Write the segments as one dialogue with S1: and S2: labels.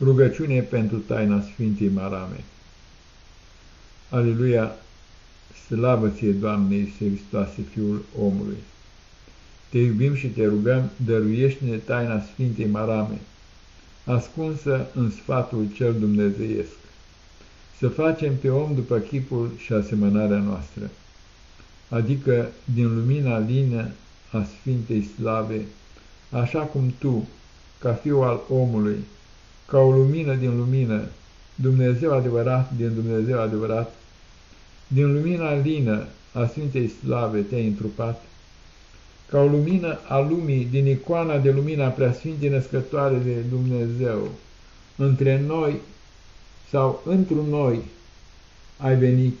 S1: Rugăciune pentru taina Sfintei Marame. Aleluia, slavă ție, Doamne Iisuse Hristoase, Fiul omului! Te iubim și te rugăm, dăruiește-ne taina Sfintei Marame, ascunsă în sfatul cel dumnezeiesc, să facem pe om după chipul și asemănarea noastră, adică din lumina lină a Sfintei Slave, așa cum Tu, ca Fiul al omului, ca o lumină din lumină, Dumnezeu adevărat din Dumnezeu adevărat, din lumina lină a Sfintei Slave te-ai întrupat, ca o lumină a lumii din icoana de lumina preasfintei născătoare de Dumnezeu, între noi sau într noi ai venit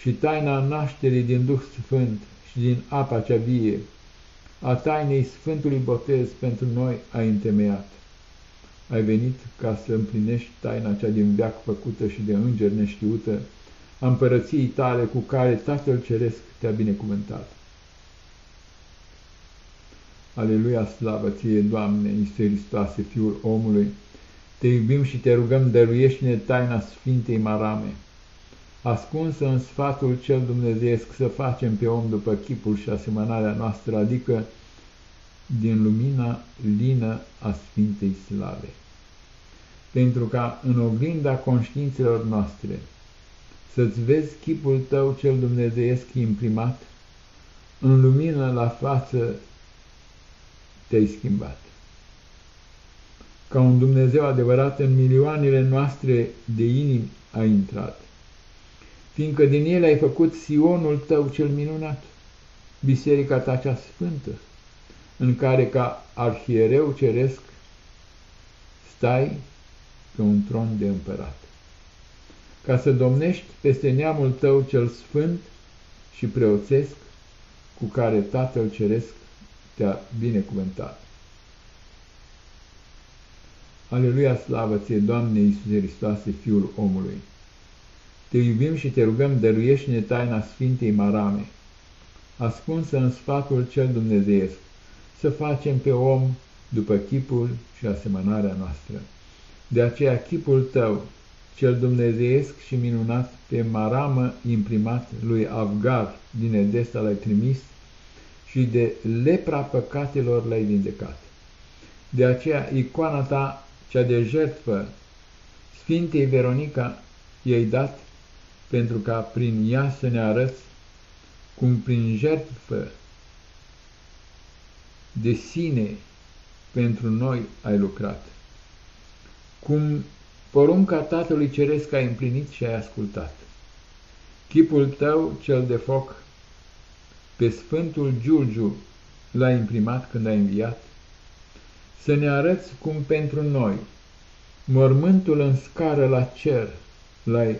S1: și taina nașterii din Duh Sfânt și din apa cea vie, a tainei Sfântului Botez pentru noi ai întemeiat ai venit ca să împlinești taina cea din veac făcută și de înger neștiută, a împărăției tale cu care Tatăl Ceresc te-a binecuvântat. Aleluia, slavă ție, Doamne, Iisus Hristoase, Fiul omului, te iubim și te rugăm, dăruiește-ne taina Sfintei Marame, ascunsă în sfatul cel dumnezeiesc să facem pe om după chipul și asemănarea noastră, adică din lumina lină a Sfintei Slave. Pentru ca în oglinda conștiințelor noastre să-ți vezi chipul tău cel dumnezeiesc imprimat, în lumină la față te-ai schimbat. Ca un Dumnezeu adevărat în milioanele noastre de inimi a intrat, fiindcă din ele ai făcut Sionul tău cel minunat, biserica ta cea sfântă, în care ca arhiereu ceresc stai pe un tron de împărat, ca să domnești peste neamul tău cel sfânt și preoțesc, cu care Tatăl Ceresc te-a binecuvântat. Aleluia, slavă ție, Doamne Iisuse Hristoase, Fiul omului! Te iubim și te rugăm, dăruiește-ne taina Sfintei Marame, ascunsă în sfatul cel dumnezeiesc, să facem pe om după chipul și asemănarea noastră. De aceea chipul tău, cel dumnezeiesc și minunat, pe maramă imprimat lui Avgar din Edesta l-ai trimis și de lepra păcatelor l-ai vindecat. De aceea icoana ta, cea de jertfă, Sfintei Veronica, i-ai dat pentru ca prin ea să ne arăți cum prin jertfă de sine pentru noi ai lucrat. Cum porunca Tatălui Ceresc ai împlinit și ai ascultat. Chipul tău, cel de foc, pe Sfântul Giurgiu l-ai imprimat când ai înviat, să ne arăți cum pentru noi mormântul în scară la cer l-ai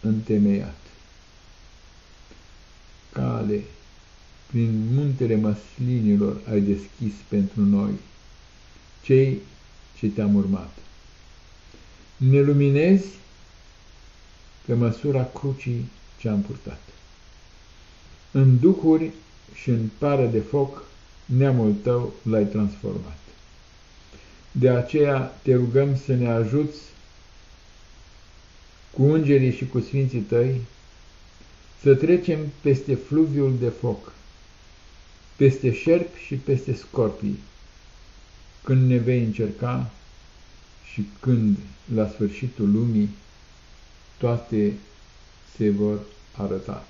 S1: întemeiat. Cale prin muntele măslinilor ai deschis pentru noi, cei ce te-am urmat. Ne luminezi pe măsura crucii ce am purtat. În duhuri și în pară de foc, neamul tău l-ai transformat. De aceea te rugăm să ne ajuți cu îngerii și cu sfinții tăi să trecem peste fluviul de foc, peste șerpi și peste scorpii, când ne vei încerca și când, la sfârșitul lumii, toate se vor arăta.